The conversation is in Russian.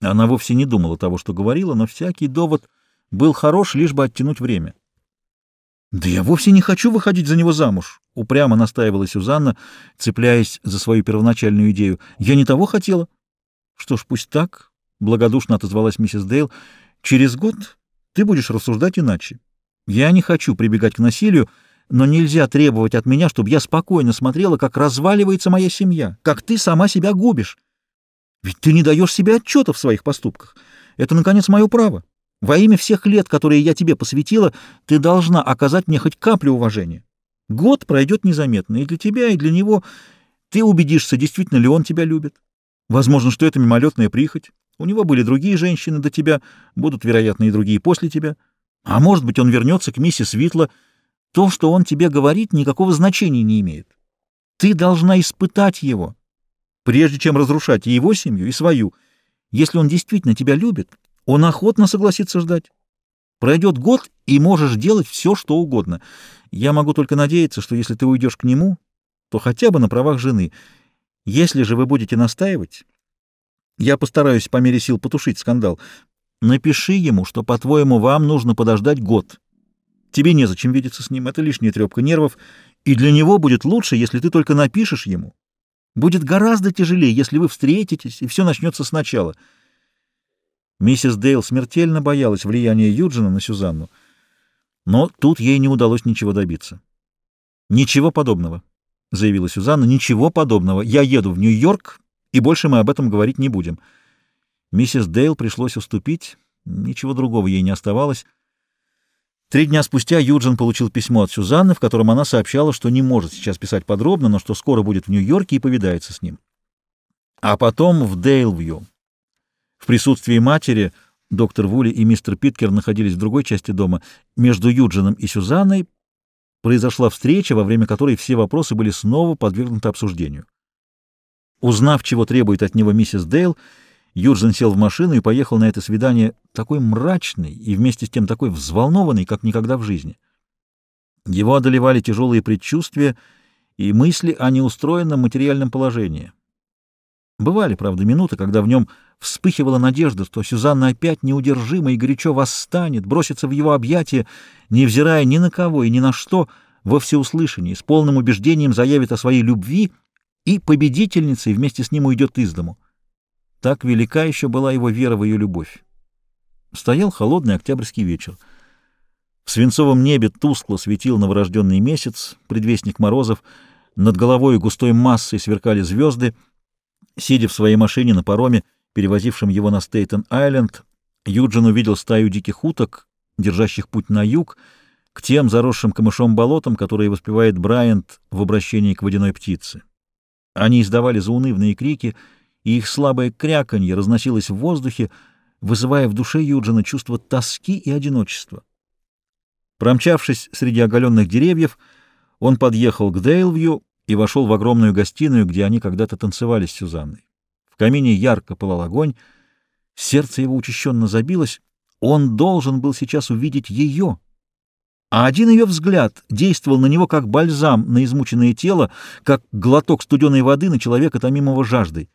Она вовсе не думала того, что говорила, но всякий довод был хорош, лишь бы оттянуть время. «Да я вовсе не хочу выходить за него замуж», — упрямо настаивала Сюзанна, цепляясь за свою первоначальную идею. «Я не того хотела». «Что ж, пусть так», — благодушно отозвалась миссис Дейл. «Через год ты будешь рассуждать иначе. Я не хочу прибегать к насилию, но нельзя требовать от меня, чтобы я спокойно смотрела, как разваливается моя семья, как ты сама себя губишь. Ведь ты не даешь себе отчета в своих поступках. Это, наконец, мое право. Во имя всех лет, которые я тебе посвятила, ты должна оказать мне хоть каплю уважения. Год пройдет незаметно и для тебя, и для него. Ты убедишься, действительно ли он тебя любит. Возможно, что это мимолетная прихоть. У него были другие женщины до тебя, будут, вероятно, и другие после тебя. А может быть, он вернется к миссис Витла. То, что он тебе говорит, никакого значения не имеет. Ты должна испытать его, прежде чем разрушать и его семью, и свою. Если он действительно тебя любит, он охотно согласится ждать. Пройдет год, и можешь делать все, что угодно. Я могу только надеяться, что если ты уйдешь к нему, то хотя бы на правах жены. Если же вы будете настаивать, я постараюсь по мере сил потушить скандал. Напиши ему, что, по-твоему, вам нужно подождать год. Тебе незачем видеться с ним, это лишняя трепка нервов, и для него будет лучше, если ты только напишешь ему. Будет гораздо тяжелее, если вы встретитесь, и все начнется сначала — Миссис Дейл смертельно боялась влияния Юджина на Сюзанну, но тут ей не удалось ничего добиться. «Ничего подобного», — заявила Сюзанна, — «ничего подобного. Я еду в Нью-Йорк, и больше мы об этом говорить не будем». Миссис Дейл пришлось уступить, ничего другого ей не оставалось. Три дня спустя Юджин получил письмо от Сюзанны, в котором она сообщала, что не может сейчас писать подробно, но что скоро будет в Нью-Йорке и повидается с ним. А потом в Дейлвью, в присутствии матери доктор Вули и мистер Питкер находились в другой части дома. Между Юджином и Сюзанной произошла встреча, во время которой все вопросы были снова подвергнуты обсуждению. Узнав, чего требует от него миссис Дейл, Юджин сел в машину и поехал на это свидание такой мрачный и вместе с тем такой взволнованный, как никогда в жизни. Его одолевали тяжелые предчувствия и мысли о неустроенном материальном положении. Бывали, правда, минуты, когда в нем вспыхивала надежда, что Сюзанна опять неудержимо и горячо восстанет, бросится в его объятия, невзирая ни на кого и ни на что, во всеуслышании, с полным убеждением заявит о своей любви и победительницей вместе с ним уйдет из дому. Так велика еще была его вера в ее любовь. Стоял холодный октябрьский вечер. В свинцовом небе тускло светил новорожденный месяц, предвестник морозов, над головой густой массой сверкали звезды — Сидя в своей машине на пароме, перевозившем его на Стейтен-Айленд, Юджин увидел стаю диких уток, держащих путь на юг, к тем заросшим камышом болотам, которые воспевает Брайант в обращении к водяной птице. Они издавали заунывные крики, и их слабое кряканье разносилось в воздухе, вызывая в душе Юджина чувство тоски и одиночества. Промчавшись среди оголенных деревьев, он подъехал к Дейлвью и вошел в огромную гостиную, где они когда-то танцевали с Сюзанной. В камине ярко пылал огонь, сердце его учащенно забилось, он должен был сейчас увидеть ее. А один ее взгляд действовал на него как бальзам на измученное тело, как глоток студеной воды на человека, томимого жаждой.